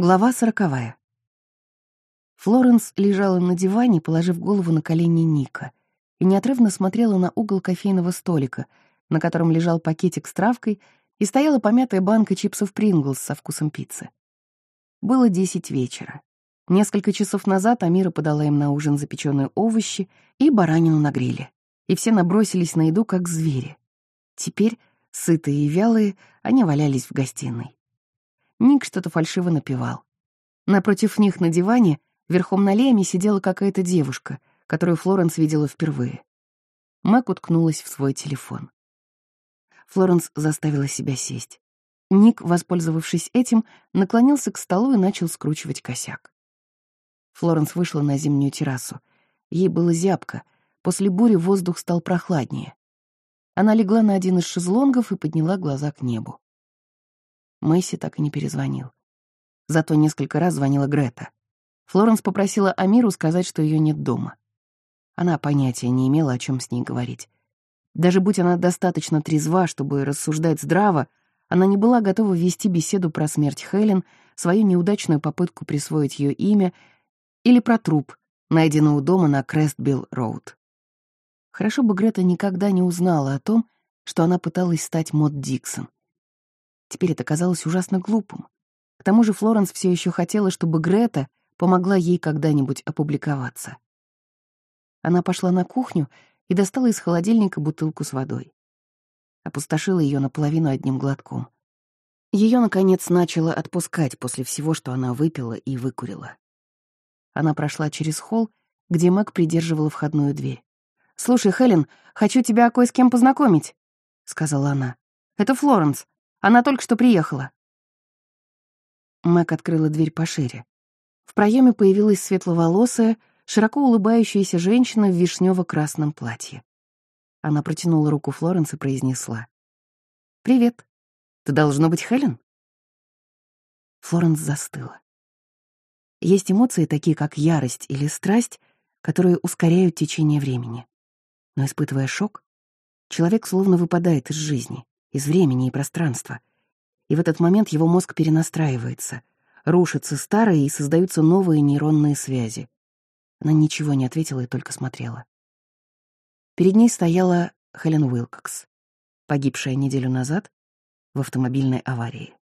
Глава сороковая. Флоренс лежала на диване, положив голову на колени Ника, и неотрывно смотрела на угол кофейного столика, на котором лежал пакетик с травкой и стояла помятая банка чипсов Принглс со вкусом пиццы. Было десять вечера. Несколько часов назад Амира подала им на ужин запеченные овощи и баранину на гриле, и все набросились на еду, как звери. Теперь, сытые и вялые, они валялись в гостиной. Ник что-то фальшиво напевал. Напротив них на диване, верхом на Леме, сидела какая-то девушка, которую Флоренс видела впервые. Мэг уткнулась в свой телефон. Флоренс заставила себя сесть. Ник, воспользовавшись этим, наклонился к столу и начал скручивать косяк. Флоренс вышла на зимнюю террасу. Ей было зябко. После бури воздух стал прохладнее. Она легла на один из шезлонгов и подняла глаза к небу. Мэйси так и не перезвонил. Зато несколько раз звонила Грета. Флоренс попросила Амиру сказать, что ее нет дома. Она понятия не имела, о чем с ней говорить. Даже будь она достаточно трезва, чтобы рассуждать здраво, она не была готова вести беседу про смерть Хелен, свою неудачную попытку присвоить ее имя или про труп, найденный у дома на Крестбилл-Роуд. Хорошо бы Грета никогда не узнала о том, что она пыталась стать Мод Диксон. Теперь это казалось ужасно глупым. К тому же Флоренс все еще хотела, чтобы Грета помогла ей когда-нибудь опубликоваться. Она пошла на кухню и достала из холодильника бутылку с водой. Опустошила ее наполовину одним глотком. Ее, наконец, начало отпускать после всего, что она выпила и выкурила. Она прошла через холл, где Мэг придерживала входную дверь. «Слушай, Хелен, хочу тебя кое с кем познакомить», — сказала она. «Это Флоренс. Она только что приехала». Мэг открыла дверь пошире. В проеме появилась светловолосая, широко улыбающаяся женщина в вишнево-красном платье. Она протянула руку Флоренс и произнесла. «Привет. Ты должно быть Хелен?» Флоренс застыла. Есть эмоции, такие как ярость или страсть, которые ускоряют течение времени. Но испытывая шок, человек словно выпадает из жизни из времени и пространства. И в этот момент его мозг перенастраивается, рушатся старые и создаются новые нейронные связи. Она ничего не ответила и только смотрела. Перед ней стояла Хелен Уилкокс, погибшая неделю назад в автомобильной аварии.